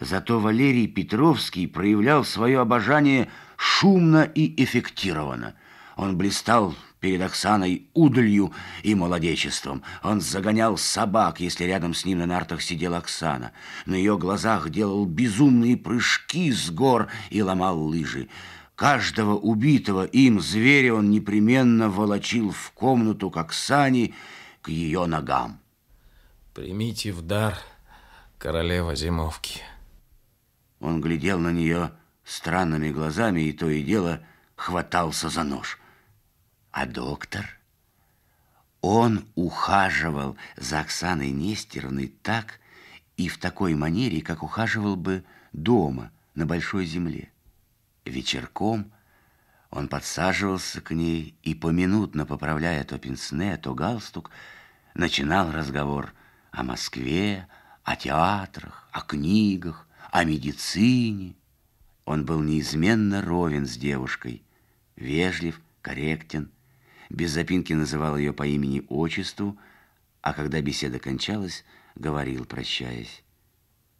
Зато Валерий Петровский проявлял свое обожание шумно и эффектированно. Он блистал перед Оксаной удалью и молодечеством. Он загонял собак, если рядом с ним на нартах сидела Оксана. На ее глазах делал безумные прыжки с гор и ломал лыжи. Каждого убитого им зверя он непременно волочил в комнату к Оксане, к ее ногам. Примите в дар королева зимовки. Он глядел на нее странными глазами и то и дело хватался за нож. А доктор? Он ухаживал за Оксаной Нестеровной так и в такой манере, как ухаживал бы дома на большой земле. Вечерком он подсаживался к ней и, поминутно поправляя то пенсне, то галстук, начинал разговор о Москве, о театрах, о книгах, о медицине. Он был неизменно ровен с девушкой, вежлив, корректен, без запинки называл ее по имени-отчеству, а когда беседа кончалась, говорил, прощаясь.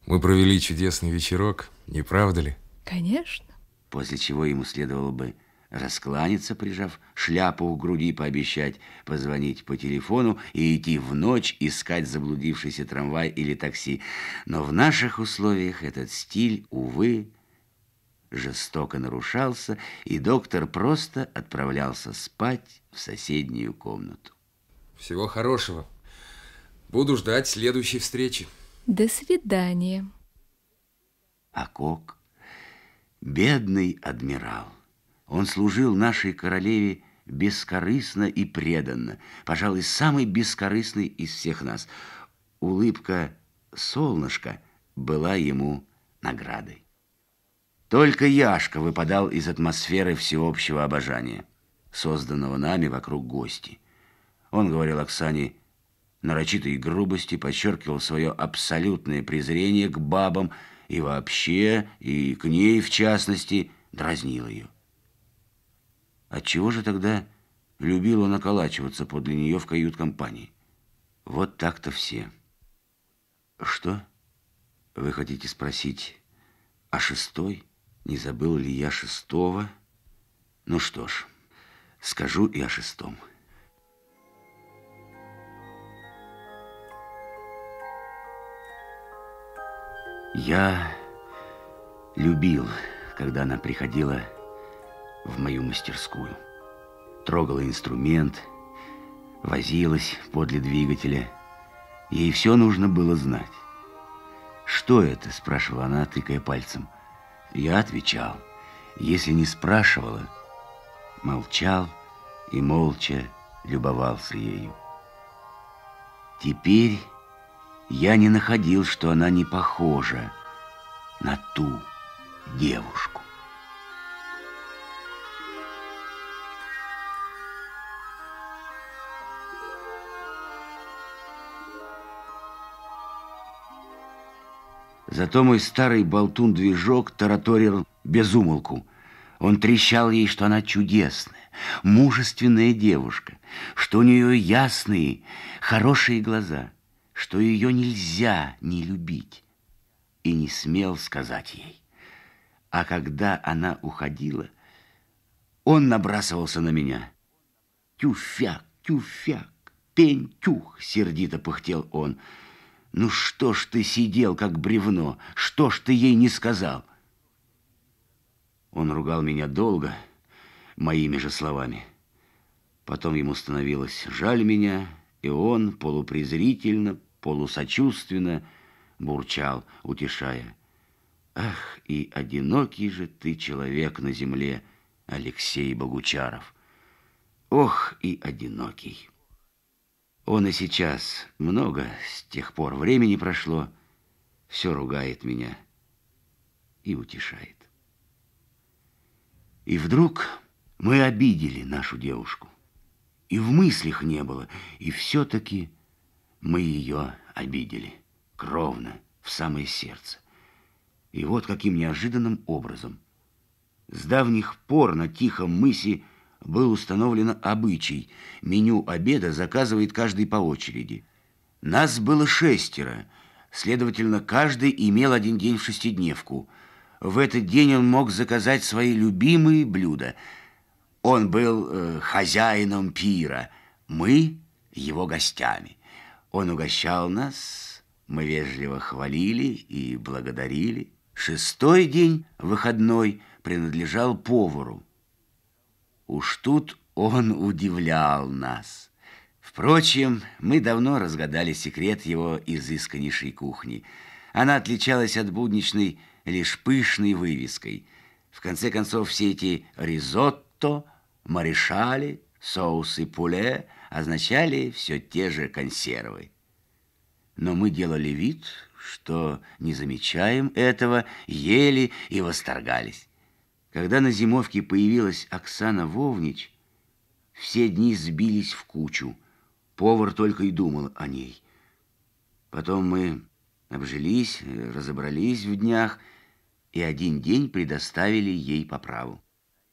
Мы провели чудесный вечерок, не правда ли? Конечно. После чего ему следовало бы раскланяться, прижав шляпу к груди, пообещать позвонить по телефону и идти в ночь искать заблудившийся трамвай или такси. Но в наших условиях этот стиль, увы, жестоко нарушался, и доктор просто отправлялся спать в соседнюю комнату. Всего хорошего. Буду ждать следующей встречи. До свидания. А Кок, бедный адмирал, он служил нашей королеве бескорыстно и преданно, пожалуй, самый бескорыстный из всех нас. Улыбка солнышка была ему наградой. Только Яшка выпадал из атмосферы всеобщего обожания, созданного нами вокруг гости. Он говорил Оксане нарочитой грубости, подчеркивал свое абсолютное презрение к бабам и вообще, и к ней в частности, дразнил ее. Отчего же тогда любил он околачиваться подле нее в кают-компании? Вот так-то все. Что? Вы хотите спросить о шестой? Не забыл ли я шестого? Ну что ж, скажу и о шестом. Я любил, когда она приходила в мою мастерскую. Трогала инструмент, возилась подле двигателя. Ей все нужно было знать. «Что это?» – спрашивала она, тыкая пальцем – я отвечал. Если не спрашивала, молчал и молча любовался ею. Теперь я не находил, что она не похожа на ту девушку. Зато мой старый болтун-движок тараторил без умолку. Он трещал ей, что она чудесная, мужественная девушка, что у нее ясные, хорошие глаза, что ее нельзя не любить. И не смел сказать ей. А когда она уходила, он набрасывался на меня. «Тюфяк, тюфяк, пень-тюх!» — сердито пыхтел он — ну что ж ты сидел, как бревно? Что ж ты ей не сказал? Он ругал меня долго, моими же словами. Потом ему становилось жаль меня, и он полупрезрительно, полусочувственно бурчал, утешая. Ах, и одинокий же ты человек на земле, Алексей Богучаров. Ох, и одинокий. Он и сейчас, много с тех пор времени прошло, все ругает меня и утешает. И вдруг мы обидели нашу девушку. И в мыслях не было, и все-таки мы ее обидели, кровно, в самое сердце. И вот каким неожиданным образом. С давних пор на тихом мысе был установлен обычай. Меню обеда заказывает каждый по очереди. Нас было шестеро. Следовательно, каждый имел один день в шестидневку. В этот день он мог заказать свои любимые блюда. Он был э, хозяином пира, мы его гостями. Он угощал нас, мы вежливо хвалили и благодарили. Шестой день, выходной, принадлежал повару. Уж тут он удивлял нас. Впрочем, мы давно разгадали секрет его изысканнейшей кухни. Она отличалась от будничной лишь пышной вывеской. В конце концов, все эти ризотто, маришали, соусы пуле означали все те же консервы. Но мы делали вид, что не замечаем этого, ели и восторгались. Когда на зимовке появилась Оксана Вовнич, все дни сбились в кучу – Повар только и думал о ней. Потом мы обжились, разобрались в днях и один день предоставили ей по праву.